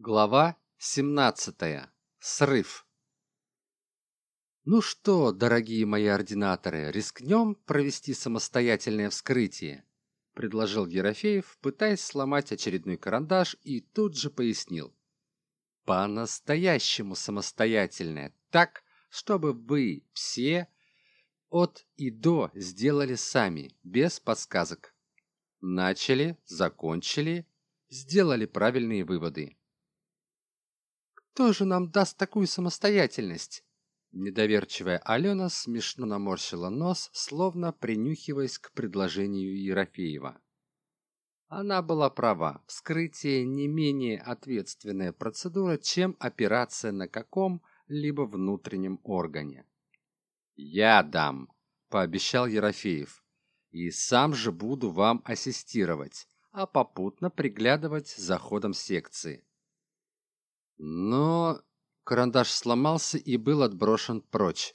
Глава 17. Срыв. Ну что, дорогие мои ординаторы, рискнем провести самостоятельное вскрытие, предложил Ерофеев, пытаясь сломать очередной карандаш и тут же пояснил. По-настоящему самостоятельное, так, чтобы вы все от и до сделали сами, без подсказок. Начали, закончили, сделали правильные выводы кто же нам даст такую самостоятельность? Недоверчивая алена смешно наморщила нос словно принюхиваясь к предложению ерофеева. Она была права. Вскрытие не менее ответственная процедура чем операция на каком-либо внутреннем органе. Я дам пообещал ерофеев. И сам же буду вам ассистировать а попутно приглядывать за ходом секции но карандаш сломался и был отброшен прочь.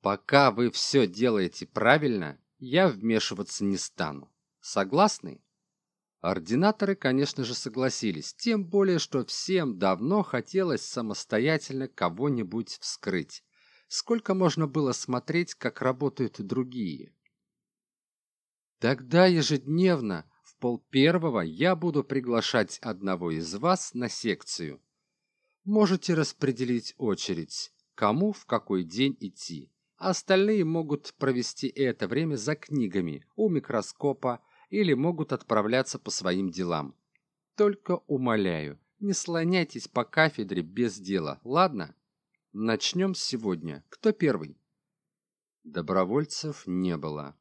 Пока вы все делаете правильно, я вмешиваться не стану. Согласны? Ординаторы, конечно же, согласились, тем более, что всем давно хотелось самостоятельно кого-нибудь вскрыть. Сколько можно было смотреть, как работают другие? Тогда ежедневно в пол первого я буду приглашать одного из вас на секцию можете распределить очередь, кому в какой день идти. Остальные могут провести это время за книгами у микроскопа или могут отправляться по своим делам. Только умоляю, не слоняйтесь по кафедре без дела, ладно? Начнем сегодня. Кто первый? Добровольцев не было.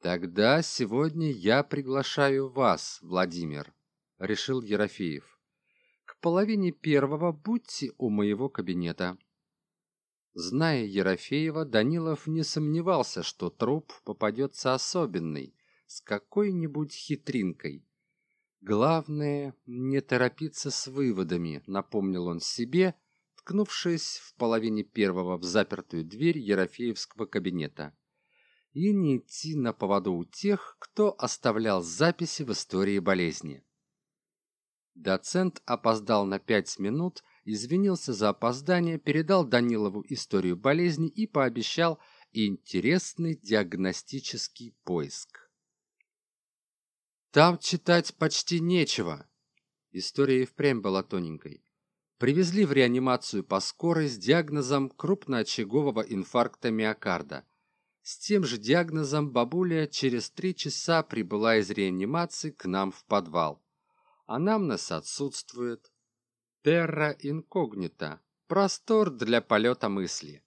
Тогда сегодня я приглашаю вас, Владимир, решил Ерофеев половине первого будьте у моего кабинета зная ерофеева данилов не сомневался что труп попадется особенный с какой-нибудь хитринкой. Главное не торопиться с выводами напомнил он себе ткнувшись в половине первого в запертую дверь ерофеевского кабинета. И не идти на поводу у тех кто оставлял записи в истории болезни Доцент опоздал на пять минут, извинился за опоздание, передал Данилову историю болезни и пообещал интересный диагностический поиск. Там читать почти нечего. История и впрямь была тоненькой. Привезли в реанимацию по скорой с диагнозом крупноочагового инфаркта миокарда. С тем же диагнозом бабуля через три часа прибыла из реанимации к нам в подвал анамнез отсутствует. Терра инкогнита. Простор для полета мысли.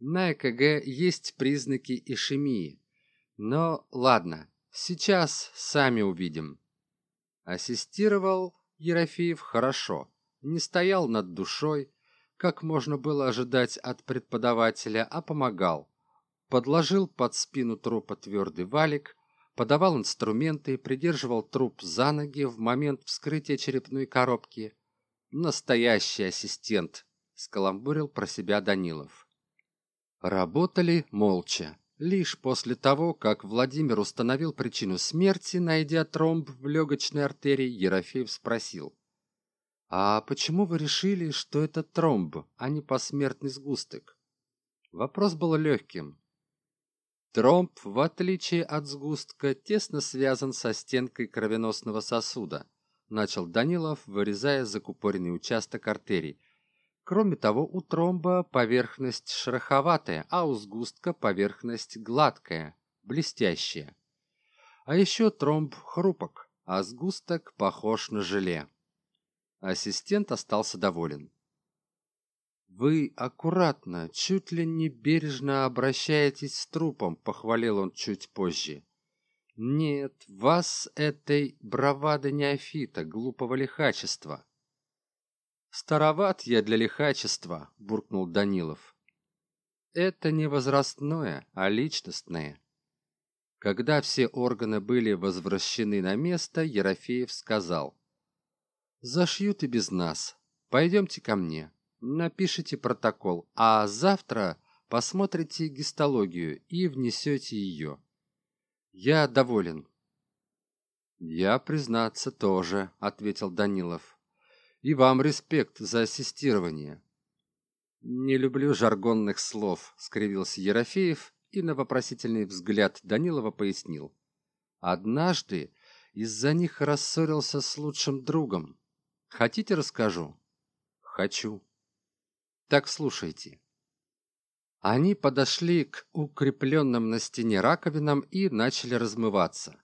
На ЭКГ есть признаки ишемии. Но ладно, сейчас сами увидим. Ассистировал Ерофеев хорошо, не стоял над душой, как можно было ожидать от преподавателя, а помогал. Подложил под спину трупа твердый валик, подавал инструменты, придерживал труп за ноги в момент вскрытия черепной коробки. Настоящий ассистент, скаламбурил про себя Данилов. Работали молча. Лишь после того, как Владимир установил причину смерти, найдя тромб в легочной артерии, Ерофеев спросил. «А почему вы решили, что это тромб, а не посмертный сгусток?» Вопрос был легким, Тромб, в отличие от сгустка, тесно связан со стенкой кровеносного сосуда, начал Данилов, вырезая закупоренный участок артерий. Кроме того, у тромба поверхность шероховатая, а у сгустка поверхность гладкая, блестящая. А еще тромб хрупок, а сгусток похож на желе. Ассистент остался доволен. Вы аккуратно, чуть ли не бережно обращаетесь с трупом, похвалил он чуть позже. Нет, вас этой бравады неофита, глупого лихачества. Староват я для лихачества, буркнул Данилов. Это не возрастное, а личностное. Когда все органы были возвращены на место, Ерофеев сказал. Зашьют и без нас. Пойдемте ко мне напишите протокол, а завтра посмотрите гистологию и внесете ее. Я доволен. Я, признаться, тоже, ответил Данилов. И вам респект за ассистирование. Не люблю жаргонных слов, скривился Ерофеев и на вопросительный взгляд Данилова пояснил. Однажды из-за них рассорился с лучшим другом. Хотите, расскажу? Хочу. Так слушайте. Они подошли к укрепленным на стене раковинам и начали размываться.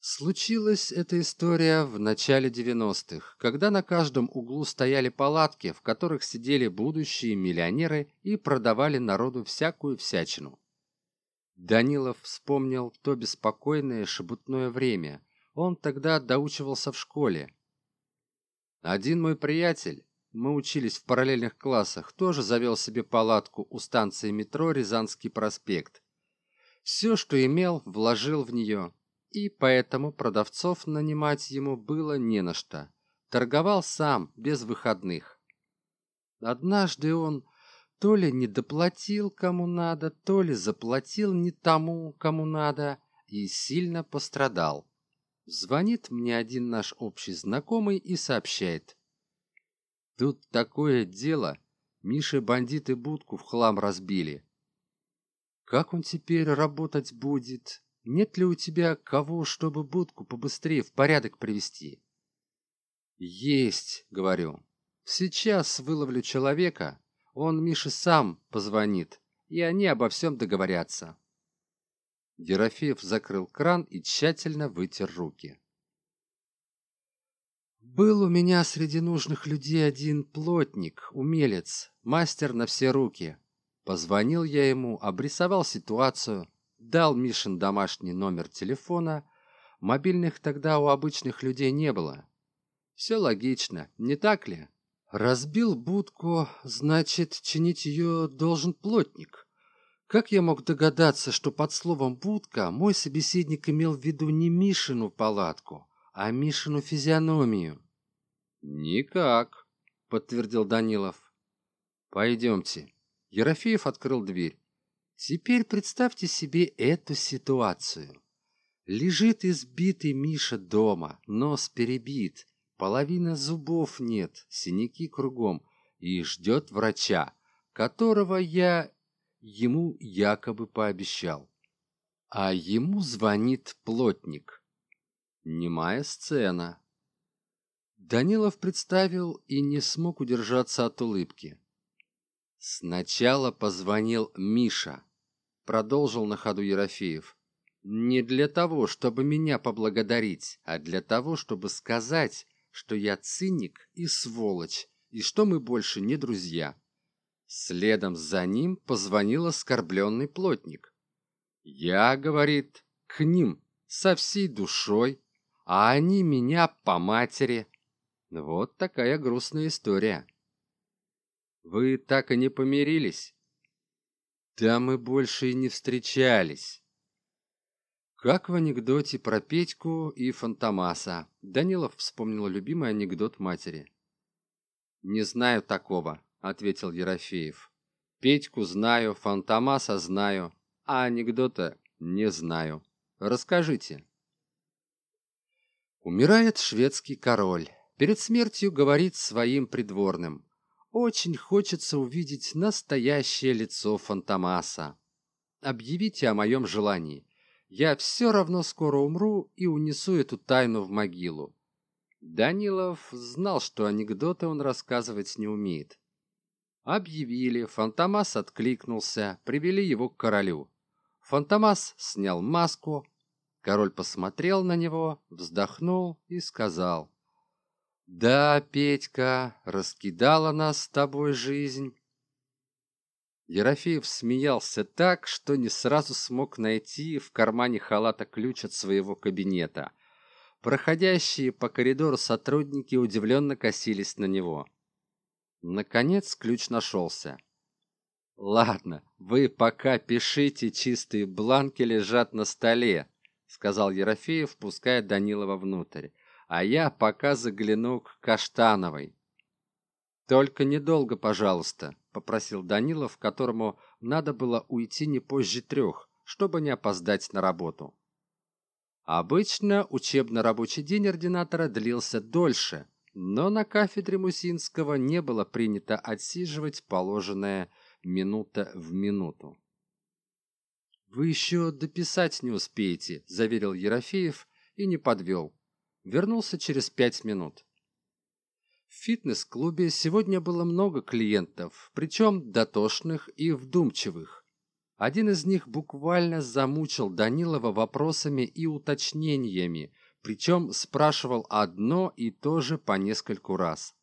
Случилась эта история в начале 90-х, когда на каждом углу стояли палатки, в которых сидели будущие миллионеры и продавали народу всякую всячину. Данилов вспомнил то беспокойное шебутное время. Он тогда доучивался в школе. Один мой приятель, мы учились в параллельных классах, тоже завел себе палатку у станции метро Рязанский проспект. Все, что имел, вложил в нее, и поэтому продавцов нанимать ему было не на что. Торговал сам, без выходных. Однажды он то ли не доплатил кому надо, то ли заплатил не тому, кому надо, и сильно пострадал. Звонит мне один наш общий знакомый и сообщает. Тут такое дело. Миша бандиты будку в хлам разбили. Как он теперь работать будет? Нет ли у тебя кого, чтобы будку побыстрее в порядок привести? Есть, говорю. Сейчас выловлю человека, он Мише сам позвонит, и они обо всем договорятся. Ерофеев закрыл кран и тщательно вытер руки. Был у меня среди нужных людей один плотник, умелец, мастер на все руки. Позвонил я ему, обрисовал ситуацию, дал Мишин домашний номер телефона. Мобильных тогда у обычных людей не было. Все логично, не так ли? Разбил будку, значит, чинить ее должен плотник. Как я мог догадаться, что под словом «будка» мой собеседник имел в виду не Мишину палатку, а Мишину физиономию? «Никак», — подтвердил Данилов. «Пойдемте». Ерофеев открыл дверь. «Теперь представьте себе эту ситуацию. Лежит избитый Миша дома, нос перебит, половина зубов нет, синяки кругом, и ждет врача, которого я ему якобы пообещал. А ему звонит плотник. Немая сцена. Данилов представил и не смог удержаться от улыбки. Сначала позвонил Миша, продолжил на ходу Ерофеев. Не для того, чтобы меня поблагодарить, а для того, чтобы сказать, что я циник и сволочь, и что мы больше не друзья. Следом за ним позвонил оскорбленный плотник. Я, говорит, к ним со всей душой, а они меня по матери. Вот такая грустная история. Вы так и не помирились? Да мы больше и не встречались. Как в анекдоте про Петьку и Фантомаса. Данилов вспомнил любимый анекдот матери. «Не знаю такого», — ответил Ерофеев. «Петьку знаю, Фантомаса знаю, а анекдота не знаю. Расскажите». Умирает шведский король. Перед смертью говорит своим придворным. «Очень хочется увидеть настоящее лицо Фантомаса. Объявите о моем желании» я все равно скоро умру и унесу эту тайну в могилу. Данилов знал, что анекдоты он рассказывать не умеет. Объявили, Фантомас откликнулся, привели его к королю. Фантомас снял маску, король посмотрел на него, вздохнул и сказал. «Да, Петька, раскидала нас с тобой жизнь, Ерофеев смеялся так, что не сразу смог найти в кармане халата ключ от своего кабинета. Проходящие по коридору сотрудники удивленно косились на него. Наконец ключ нашелся. «Ладно, вы пока пишите, чистые бланки лежат на столе», сказал Ерофеев, пуская Данилова внутрь. «А я пока загляну к Каштановой». «Только недолго, пожалуйста», — попросил Данилов, которому надо было уйти не позже трех, чтобы не опоздать на работу. Обычно учебно-рабочий день ординатора длился дольше, но на кафедре Мусинского не было принято отсиживать положенное минута в минуту. «Вы еще дописать не успеете», – заверил Ерофеев и не подвел. Вернулся через пять минут. В фитнес-клубе сегодня было много клиентов, причем дотошных и вдумчивых. Один из них буквально замучил Данилова вопросами и уточнениями, причем спрашивал одно и то же по нескольку раз.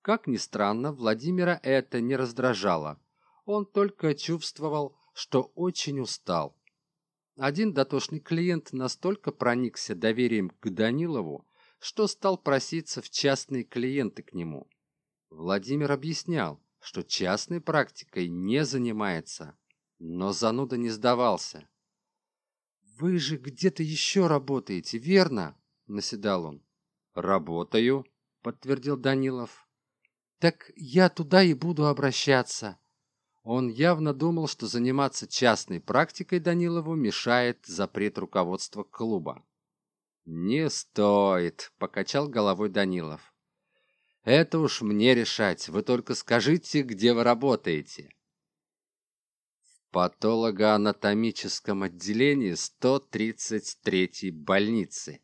Как ни странно, Владимира это не раздражало. Он только чувствовал, что очень устал. Один дотошный клиент настолько проникся доверием к Данилову, что стал проситься в частные клиенты к нему. Владимир объяснял, что частной практикой не занимается, но зануда не сдавался. «Вы же где-то еще работаете, верно?» – наседал он. «Работаю», – подтвердил Данилов. «Так я туда и буду обращаться», он явно думал, что заниматься частной практикой Данилову мешает запрет руководства клуба. «Не стоит», — покачал головой Данилов. «Это уж мне решать, вы только скажите, где вы работаете». В патологоанатомическом отделении 133-й больницы.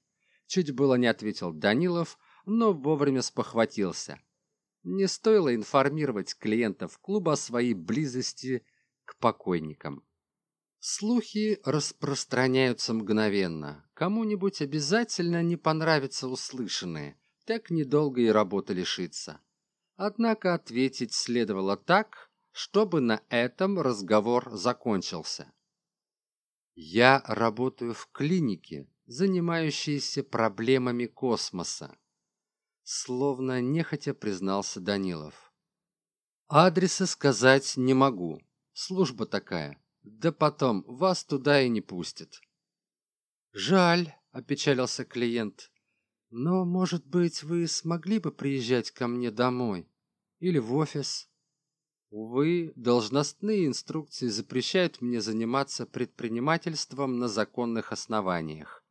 Чуть было не ответил Данилов, но вовремя спохватился. Не стоило информировать клиентов клуба о своей близости к покойникам. Слухи распространяются мгновенно. Кому-нибудь обязательно не понравится услышанное, так недолго и работа лишится. Однако ответить следовало так, чтобы на этом разговор закончился. Я работаю в клинике, занимающейся проблемами космоса словно нехотя признался Данилов. Адреса сказать не могу. Служба такая. Да потом вас туда и не пустят. Жаль, опечалился клиент. Но, может быть, вы смогли бы приезжать ко мне домой или в офис? Увы, должностные инструкции запрещают мне заниматься предпринимательством на законных основаниях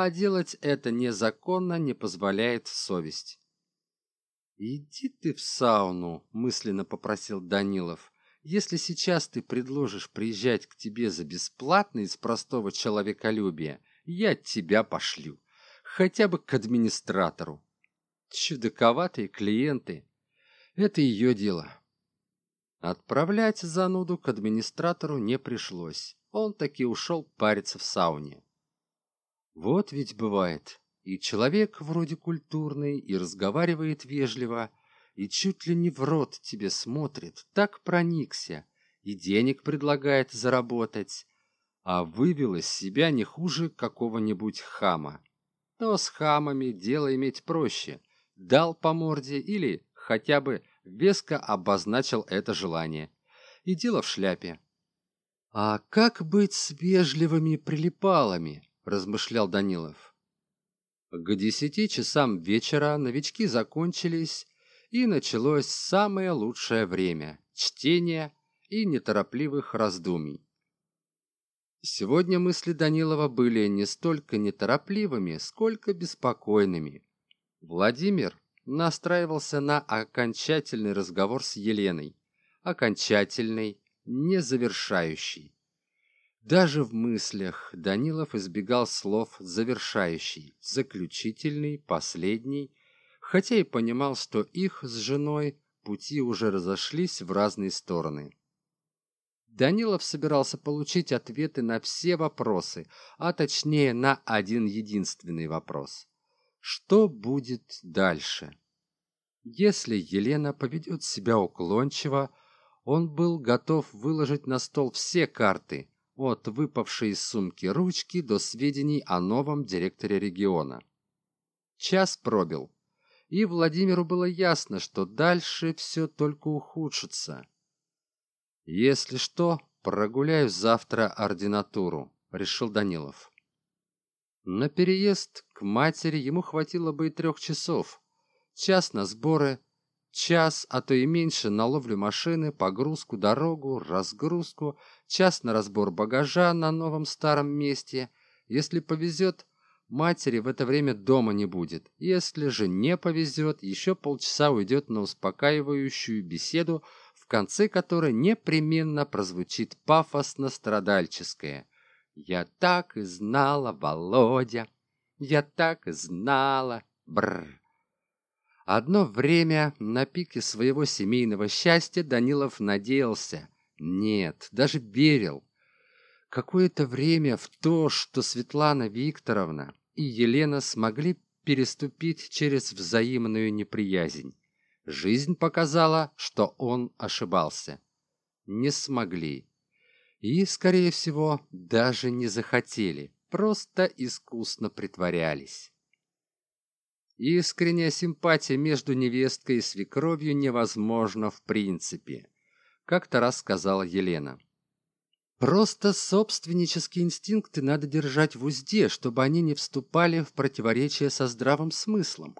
а делать это незаконно не позволяет совесть. «Иди ты в сауну», — мысленно попросил Данилов. «Если сейчас ты предложишь приезжать к тебе за бесплатно из простого человеколюбия, я тебя пошлю, хотя бы к администратору. Чудаковатые клиенты — это ее дело». Отправлять зануду к администратору не пришлось. Он таки ушел париться в сауне. Вот ведь бывает. И человек вроде культурный, и разговаривает вежливо, и чуть ли не в рот тебе смотрит, так проникся, и денег предлагает заработать, а вывел из себя не хуже какого-нибудь хама. Но с хамами дело иметь проще. Дал по морде или хотя бы веско обозначил это желание. И дело в шляпе. А как быть с вежливыми прилипалами? Размышлял Данилов. К десяти часам вечера новички закончились, и началось самое лучшее время – чтения и неторопливых раздумий. Сегодня мысли Данилова были не столько неторопливыми, сколько беспокойными. Владимир настраивался на окончательный разговор с Еленой. Окончательный, не завершающий. Даже в мыслях Данилов избегал слов «завершающий», «заключительный», «последний», хотя и понимал, что их с женой пути уже разошлись в разные стороны. Данилов собирался получить ответы на все вопросы, а точнее на один единственный вопрос. Что будет дальше? Если Елена поведет себя уклончиво, он был готов выложить на стол все карты – от выпавшей из сумки ручки до сведений о новом директоре региона. Час пробил, и Владимиру было ясно, что дальше все только ухудшится. «Если что, прогуляю завтра ординатуру», — решил Данилов. На переезд к матери ему хватило бы и трех часов. Час на сборы, час, а то и меньше на ловлю машины, погрузку, дорогу, разгрузку, час на разбор багажа на новом старом месте. Если повезет, матери в это время дома не будет. Если же не повезет, еще полчаса уйдет на успокаивающую беседу, в конце которой непременно прозвучит пафосно-страдальческое. «Я так и знала, Володя! Я так и знала! Бррр!» Одно время на пике своего семейного счастья Данилов надеялся, нет, даже верил, какое-то время в то, что Светлана Викторовна и Елена смогли переступить через взаимную неприязнь. Жизнь показала, что он ошибался. Не смогли. И, скорее всего, даже не захотели, просто искусно притворялись. Искренняя симпатия между невесткой и свекровью невозможна в принципе, как-то раз сказала Елена. Просто собственнические инстинкты надо держать в узде, чтобы они не вступали в противоречие со здравым смыслом.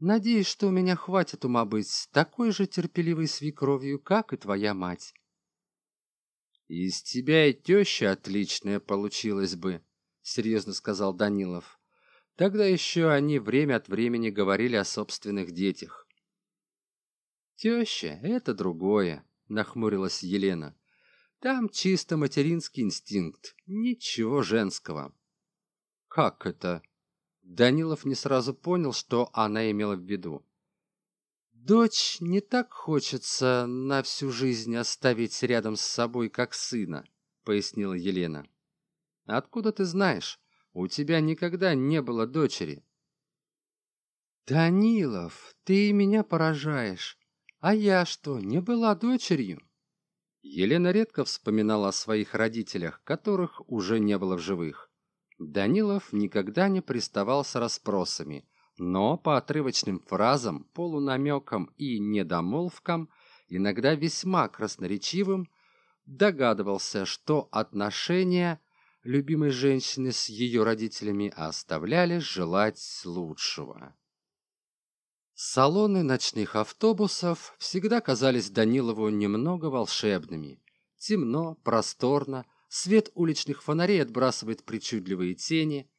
Надеюсь, что у меня хватит ума быть такой же терпеливой свекровью, как и твоя мать. Из тебя и теща отличная получилась бы, серьезно сказал Данилов. Тогда еще они время от времени говорили о собственных детях. Теща — это другое, нахмурилась Елена. Там чисто материнский инстинкт, ничего женского. Как это? Данилов не сразу понял, что она имела в виду. Дочь не так хочется на всю жизнь оставить рядом с собой, как сына, пояснила Елена. Откуда ты знаешь? У тебя никогда не было дочери. Данилов, ты меня поражаешь. А я что, не была дочерью? Елена редко вспоминала о своих родителях, которых уже не было в живых. Данилов никогда не приставал с расспросами, но по отрывочным фразам, полунамекам и недомолвкам, иногда весьма красноречивым, догадывался, что отношения любимой женщины с ее родителями оставляли желать лучшего. Салоны ночных автобусов всегда казались Данилову немного волшебными. Темно, просторно, свет уличных фонарей отбрасывает причудливые тени.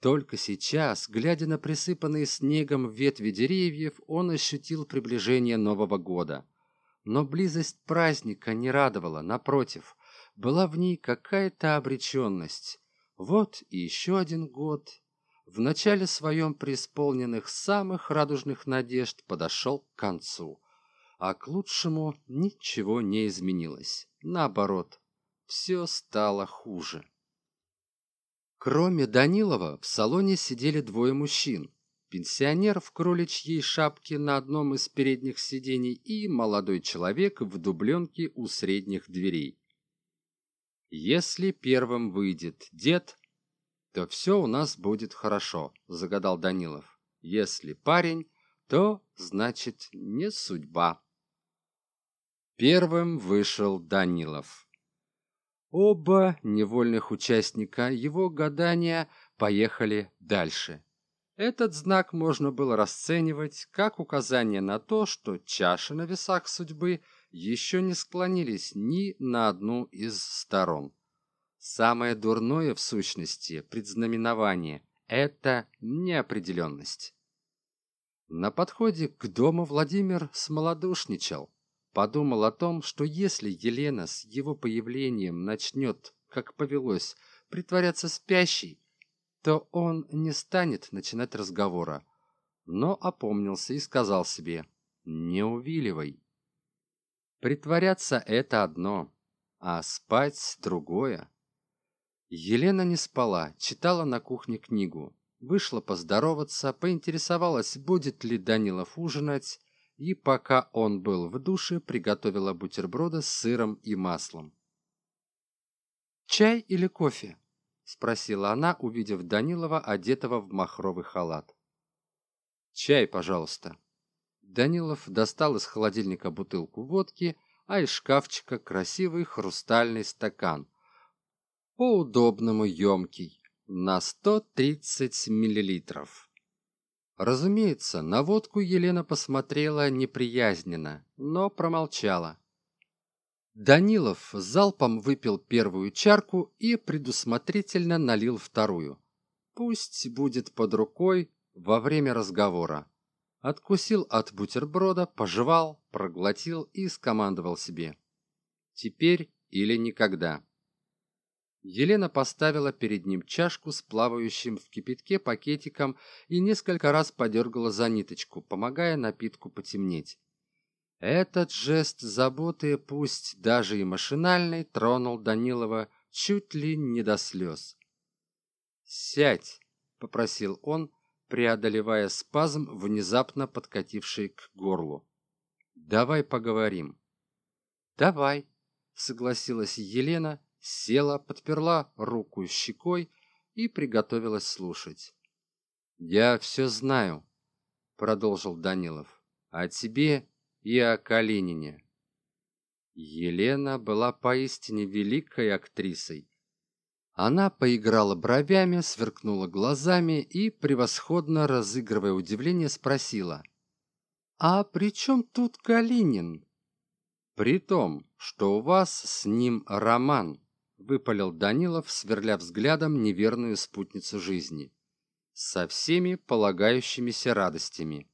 Только сейчас, глядя на присыпанные снегом ветви деревьев, он ощутил приближение Нового года. Но близость праздника не радовала, напротив, была в ней какая-то обреченность. Вот и еще один год, в начале своем преисполненных самых радужных надежд подошел к концу. А к лучшему ничего не изменилось. Наоборот, все стало хуже. Кроме Данилова, в салоне сидели двое мужчин. Пенсионер в кроличьей шапке на одном из передних сидений и молодой человек в дубленке у средних дверей. Если первым выйдет дед, то все у нас будет хорошо загадал данилов. Если парень то значит не судьба первым вышел данилов. Оба невольных участника его гадания поехали дальше. Этот знак можно было расценивать как указание на то что чаши на весах судьбы еще не склонились ни на одну из сторон Самое дурное в сущности предзнаменование – это неопределенность. На подходе к дому Владимир смолодушничал. Подумал о том, что если Елена с его появлением начнет, как повелось, притворяться спящей, то он не станет начинать разговора. Но опомнился и сказал себе «Не увиливай». Притворяться – это одно, а спать – другое. Елена не спала, читала на кухне книгу. Вышла поздороваться, поинтересовалась, будет ли Данилов ужинать, и пока он был в душе, приготовила бутерброды с сыром и маслом. «Чай или кофе?» — спросила она, увидев Данилова, одетого в махровый халат. «Чай, пожалуйста». Данилов достал из холодильника бутылку водки, а из шкафчика красивый хрустальный стакан, по-удобному емкий, на 130 миллилитров. Разумеется, на водку Елена посмотрела неприязненно, но промолчала. Данилов залпом выпил первую чарку и предусмотрительно налил вторую. пусть будет под рукой во время разговора. Откусил от бутерброда, пожевал, проглотил и скомандовал себе. Теперь или никогда. Елена поставила перед ним чашку с плавающим в кипятке пакетиком и несколько раз подергала за ниточку, помогая напитку потемнеть. Этот жест заботы, пусть даже и машинальный, тронул Данилова чуть ли не до слез. «Сядь!» — попросил он, преодолевая спазм, внезапно подкативший к горлу. «Давай поговорим». «Давай», — согласилась Елена, села, подперла руку щекой и приготовилась слушать. «Я все знаю», — продолжил Данилов, — «о тебе и о Калинине». Елена была поистине великой актрисой. Она поиграла бровями, сверкнула глазами и, превосходно разыгрывая удивление, спросила. «А при чем тут Калинин?» «При том, что у вас с ним роман», выпалил Данилов, сверля взглядом неверную спутницу жизни. Со всеми полагающимися радостями.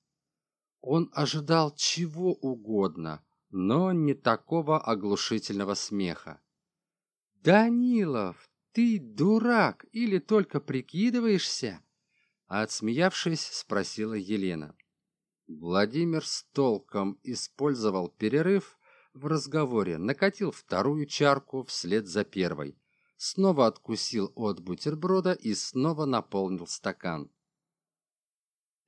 Он ожидал чего угодно, но не такого оглушительного смеха. «Данилов, ты дурак или только прикидываешься?» Отсмеявшись, спросила Елена. Владимир с толком использовал перерыв в разговоре накатил вторую чарку вслед за первой, снова откусил от бутерброда и снова наполнил стакан.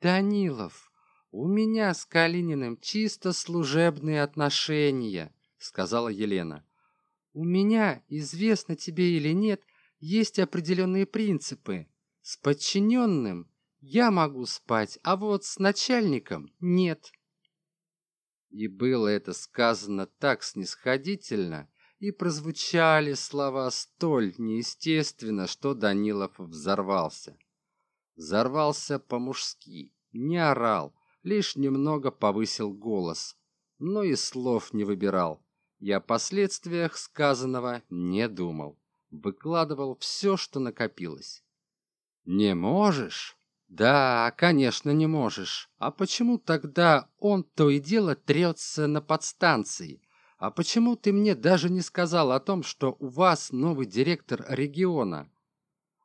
«Данилов, у меня с Калининым чисто служебные отношения», — сказала Елена. «У меня, известно тебе или нет, есть определенные принципы. С подчиненным я могу спать, а вот с начальником нет». И было это сказано так снисходительно, и прозвучали слова столь неестественно, что Данилов взорвался. Взорвался по-мужски, не орал, лишь немного повысил голос, но и слов не выбирал. Я о последствиях сказанного не думал, выкладывал все, что накопилось. «Не можешь?» Да, конечно, не можешь. А почему тогда он то и дело трется на подстанции? А почему ты мне даже не сказал о том, что у вас новый директор региона?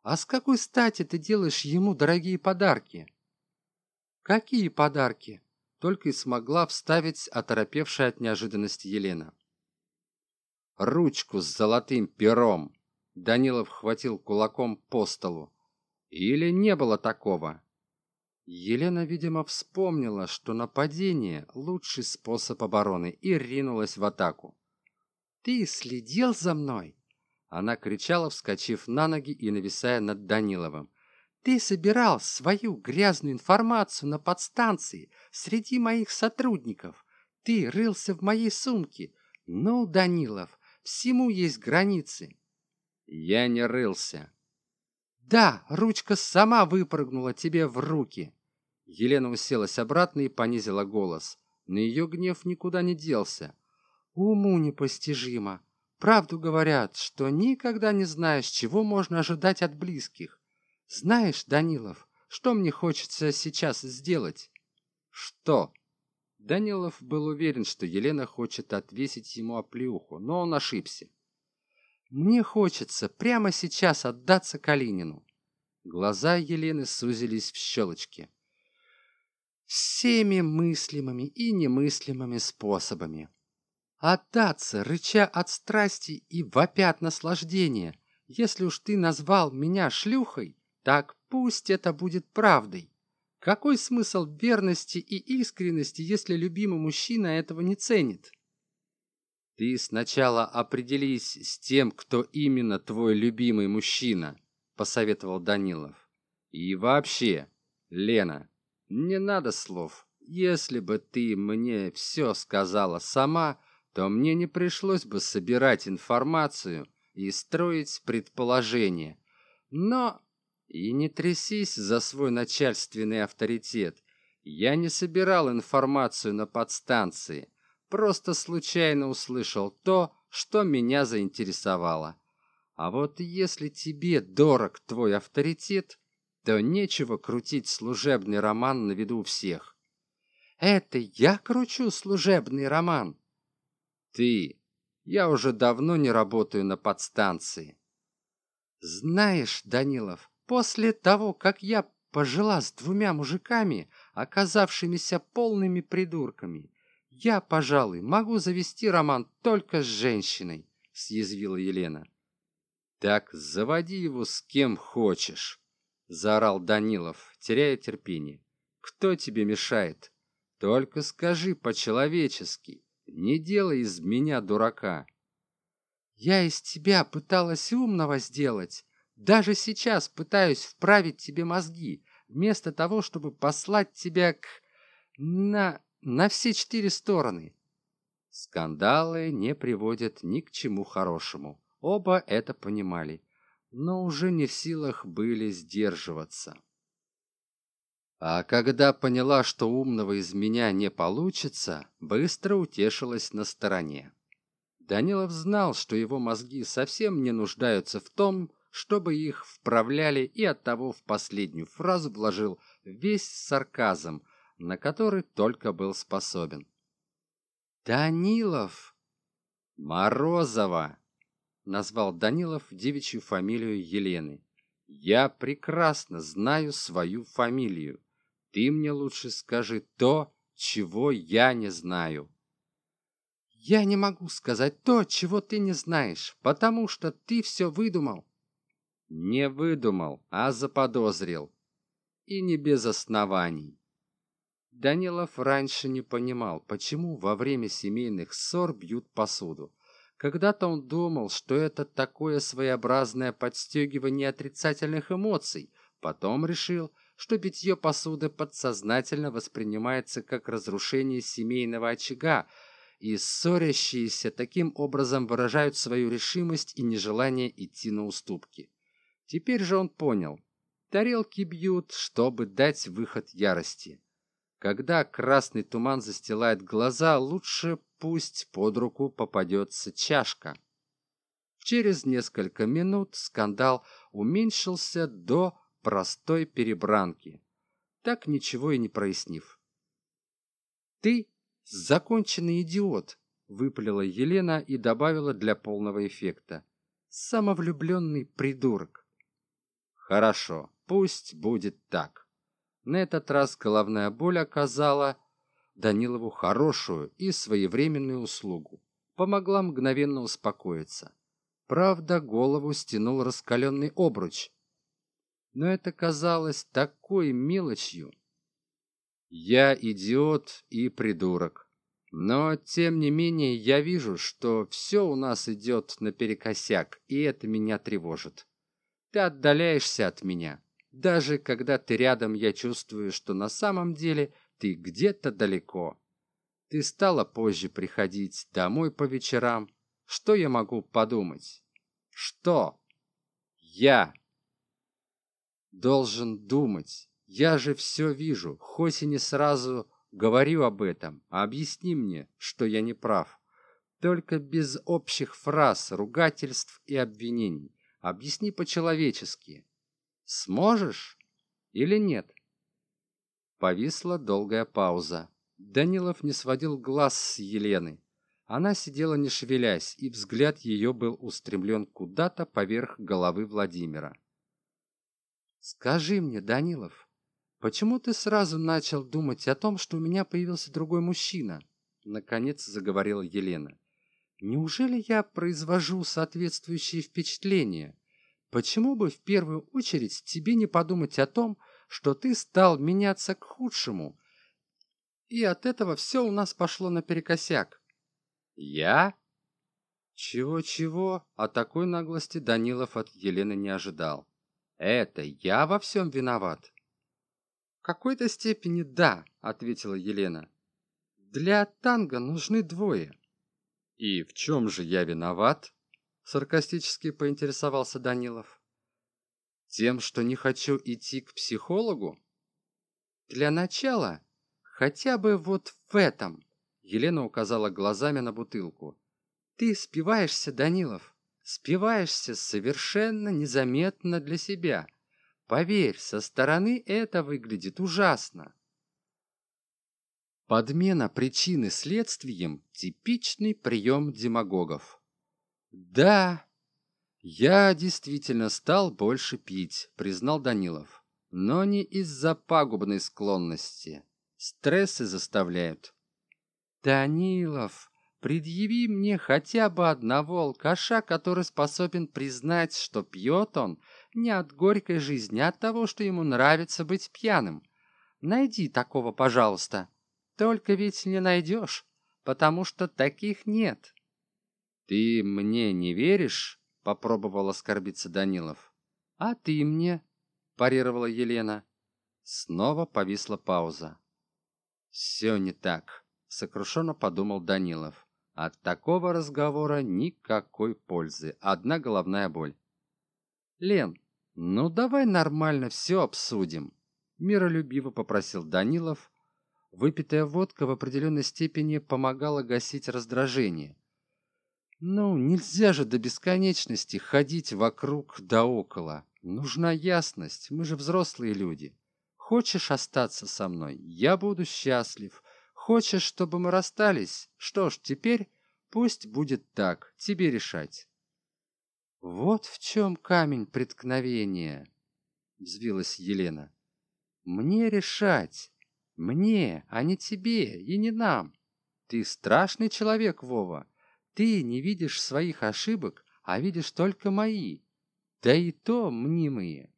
А с какой стати ты делаешь ему дорогие подарки? Какие подарки? Только и смогла вставить оторопевшая от неожиданности Елена. Ручку с золотым пером. Данилов хватил кулаком по столу. Или не было такого? Елена, видимо, вспомнила, что нападение – лучший способ обороны, и ринулась в атаку. «Ты следил за мной?» Она кричала, вскочив на ноги и нависая над Даниловым. «Ты собирал свою грязную информацию на подстанции среди моих сотрудников. Ты рылся в моей сумке. Ну, Данилов, всему есть границы». «Я не рылся», да ручка сама выпрыгнула тебе в руки. Елена уселась обратно и понизила голос. Но ее гнев никуда не делся. Уму непостижимо. Правду говорят что никогда не знаешь чего можно ожидать от близких. Знаешь данилов что мне хочется сейчас сделать? Что? Данилов был уверен что елена хочет отвесить ему оплеуху но он ошибся мне хочется прямо сейчас отдаться Калинину. Глаза Елены сузились в щелочки. Всеми мыслимыми и немыслимыми способами. Отдаться, рыча от страсти и вопя от наслаждения. Если уж ты назвал меня шлюхой, так пусть это будет правдой. Какой смысл верности и искренности, если любимый мужчина этого не ценит? Ты сначала определись с тем, кто именно твой любимый мужчина, посоветовал Данилов. И вообще, Лена, не надо слов. Если бы ты мне все сказала сама, то мне не пришлось бы собирать информацию и строить предположения. Но и не трясись за свой начальственный авторитет. Я не собирал информацию на подстанции просто случайно услышал то, что меня заинтересовало. А вот если тебе дорог твой авторитет, то нечего крутить служебный роман на виду всех. Это я кручу служебный роман. Ты. Я уже давно не работаю на подстанции. Знаешь, Данилов, после того, как я пожила с двумя мужиками, оказавшимися полными придурками, я, пожалуй, могу завести роман только с женщиной, съязвила Елена. Так заводи его с кем хочешь, заорал Данилов, теряя терпение. Кто тебе мешает? Только скажи по-человечески, не делай из меня дурака. Я из тебя пыталась умного сделать. Даже сейчас пытаюсь вправить тебе мозги, вместо того, чтобы послать тебя к... на... на все четыре стороны. Скандалы не приводят ни к чему хорошему. Оба это понимали, но уже не в силах были сдерживаться. А когда поняла, что умного из меня не получится, быстро утешилась на стороне. Данилов знал, что его мозги совсем не нуждаются в том, чтобы их вправляли, и оттого в последнюю фразу вложил весь сарказм, на который только был способен. «Данилов!» «Морозова!» — назвал Данилов девичью фамилию Елены. «Я прекрасно знаю свою фамилию. Ты мне лучше скажи то, чего я не знаю». Я не могу сказать то, чего ты не знаешь, потому что ты все выдумал. Не выдумал, а заподозрил. И не без оснований. Данилов раньше не понимал, почему во время семейных ссор бьют посуду. Когда-то он думал, что это такое своеобразное подстегивание отрицательных эмоций. Потом решил, что битье посуды подсознательно воспринимается как разрушение семейного очага, и ссорящиеся таким образом выражают свою решимость и нежелание идти на уступки. Теперь же он понял. Тарелки бьют, чтобы дать выход ярости. Когда красный туман застилает глаза, лучше пусть под руку попадется чашка. Через несколько минут скандал уменьшился до простой перебранки, так ничего и не прояснив. «Ты законченный идиот выпалила елена и добавила для полного эффекта самовлюбленный придурок хорошо пусть будет так на этот раз головная боль оказала данилову хорошую и своевременную услугу помогла мгновенно успокоиться правда голову стянул раскаленный обруч но это казалось такой мелочью я идиот и придурок. Но, тем не менее, я вижу, что все у нас идет наперекосяк, и это меня тревожит. Ты отдаляешься от меня. Даже когда ты рядом, я чувствую, что на самом деле ты где-то далеко. Ты стала позже приходить домой по вечерам. Что я могу подумать? Что? Я должен думать. Я же все вижу, хоть и не сразу говорю об этом. А объясни мне, что я не прав. Только без общих фраз, ругательств и обвинений. Объясни по-человечески. Сможешь или нет? Повисла долгая пауза. Данилов не сводил глаз с Елены. Она сидела не шевелясь, и взгляд ее был устремлен куда-то поверх головы Владимира. «Скажи мне, Данилов, почему ты сразу начал думать о том что у меня появился другой мужчина наконец заговорила елена неужели я произвожу соответствующие впечатления почему бы в первую очередь тебе не подумать о том что ты стал меняться к худшему? И от этого все у нас пошло наперекосяк. Я? Чего чего о такой наглости данилов от елены не ожидал. Это я во всем виноват? Какой-то степени да ответила елена. Для танго нужны двое. И в чем же я виноват саркастически поинтересовался данилов тем что не хочу идти к психологу для начала хотя бы вот в этом елена указала глазами на бутылку ты спиваешься данилов спиваешься совершенно незаметно для себя Поверь, со стороны это выглядит ужасно. Подмена причины следствием – типичный прием демагогов. Да, я действительно стал больше пить, признал Данилов. Но не из-за пагубной склонности. Стрессы заставляют. Данилов, предъяви мне хотя бы одного алкаша, который способен признать, что пьет он не от горькой жизни, а от того, что ему нравится быть пьяным. Найди такого, пожалуйста. Только ведь не найдешь, потому что таких нет. Ты мне не веришь? Попробовал оскорбиться Данилов. А ты мне? Парировала Елена. Снова повисла пауза. Все не так, сокрушенно подумал Данилов. От такого разговора никакой пользы, одна головная боль. Лен, ну давай нормально все обсудим, миролюбиво попросил Данилов, Выпитая водка в определенной степени помогала гасить раздражение. Ну, нельзя же до бесконечности ходить вокруг да около. Нужна ясность, мы же взрослые люди. Хочешь остаться со мной? Я буду счастлив. Хочешь, чтобы мы расстались? Что ж, теперь пусть будет так, тебе решать. Вот в чем камень преткновения, взвилась Елена. Мне решать. Мне, а не тебе и не нам. Ты страшный человек, Вова. Ты не видишь своих ошибок, а видишь только мои. Да и то мнимые.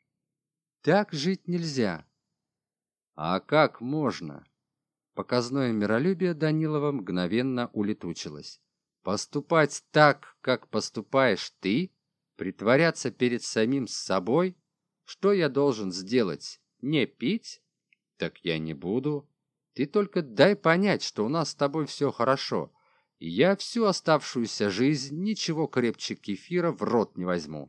Так жить нельзя. А как можно? Показное миролюбие Данилова мгновенно улетучилось. Поступать так, как поступаешь ты? Притворяться перед самим собой? Что я должен сделать? Не пить? так я не буду ты только дай понять что у нас с тобой все хорошо я всю оставшуюся жизнь ничего крепче кефира в рот не возьму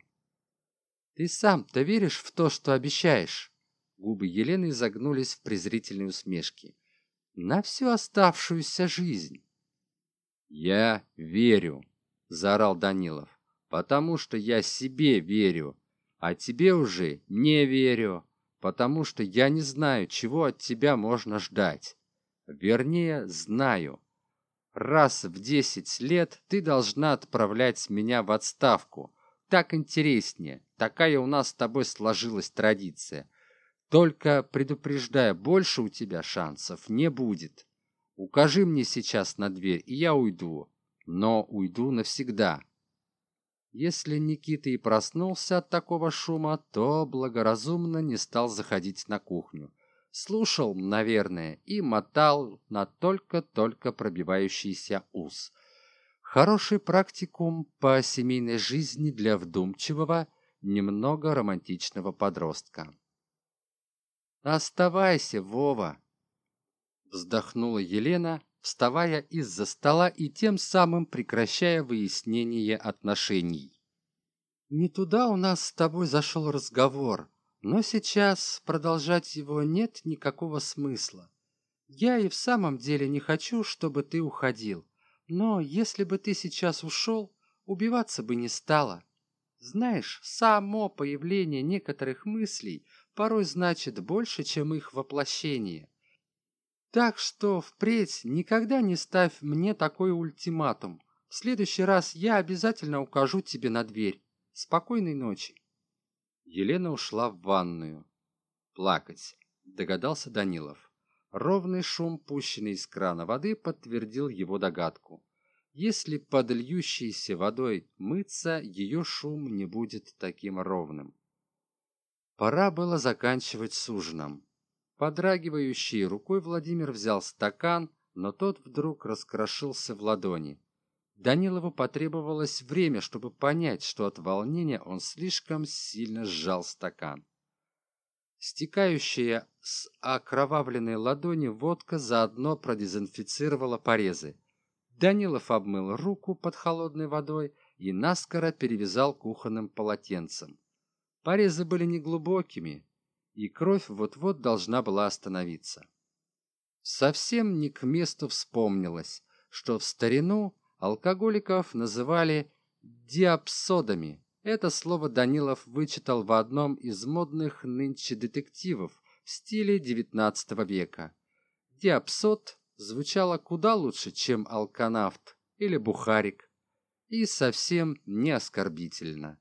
ты сам то веришь в то что обещаешь губы елены загнулись в презрительной усмешке на всю оставшуюся жизнь я верю заорал данилов потому что я себе верю а тебе уже не верю потому что я не знаю, чего от тебя можно ждать. Вернее, знаю. Раз в десять лет ты должна отправлять меня в отставку. Так интереснее. Такая у нас с тобой сложилась традиция. Только предупреждая, больше у тебя шансов не будет. Укажи мне сейчас на дверь, и я уйду. Но уйду навсегда. Если Никита и проснулся от такого шума, то благоразумно не стал заходить на кухню. Слушал, наверное, и мотал на только-только пробивающийся ус. Хороший практикум по семейной жизни для вдумчивого, немного романтичного подростка. «Оставайся, Вова!» Вздохнула Елена, вставая из-за стола и тем самым прекращая выяснение отношений. «Не туда у нас с тобой зашел разговор, но сейчас продолжать его нет никакого смысла. Я и в самом деле не хочу, чтобы ты уходил, но если бы ты сейчас ушел, убиваться бы не стало. Знаешь, само появление некоторых мыслей порой значит больше, чем их воплощение. Так что впредь никогда не ставь мне такой ультиматум. В следующий раз я обязательно укажу тебе на дверь. Спокойной ночи. Елена ушла в ванную. Плакать, догадался Данилов. Ровный шум, пущенный из крана воды, подтвердил его догадку. Если под водой мыться, ее шум не будет таким ровным. Пора было заканчивать с ужином. Подрагивающей рукой Владимир взял стакан, но тот вдруг раскрошился в ладони. Данилову потребовалось время, чтобы понять, что от волнения он слишком сильно сжал стакан. Стекающая с окровавленной ладони водка заодно продезинфицировала порезы. Данилов обмыл руку под холодной водой и наскоро перевязал кухонным полотенцем. Порезы были неглубокими, и кровь вот-вот должна была остановиться. Совсем не к месту вспомнилось, что в старину алкоголиков называли диапсодами. Это слово Данилов вычитал в одном из модных нынче детективов в стиле XIX века. Диапсот звучало куда лучше, чем алканавт или бухарик, и совсем не оскорбительно.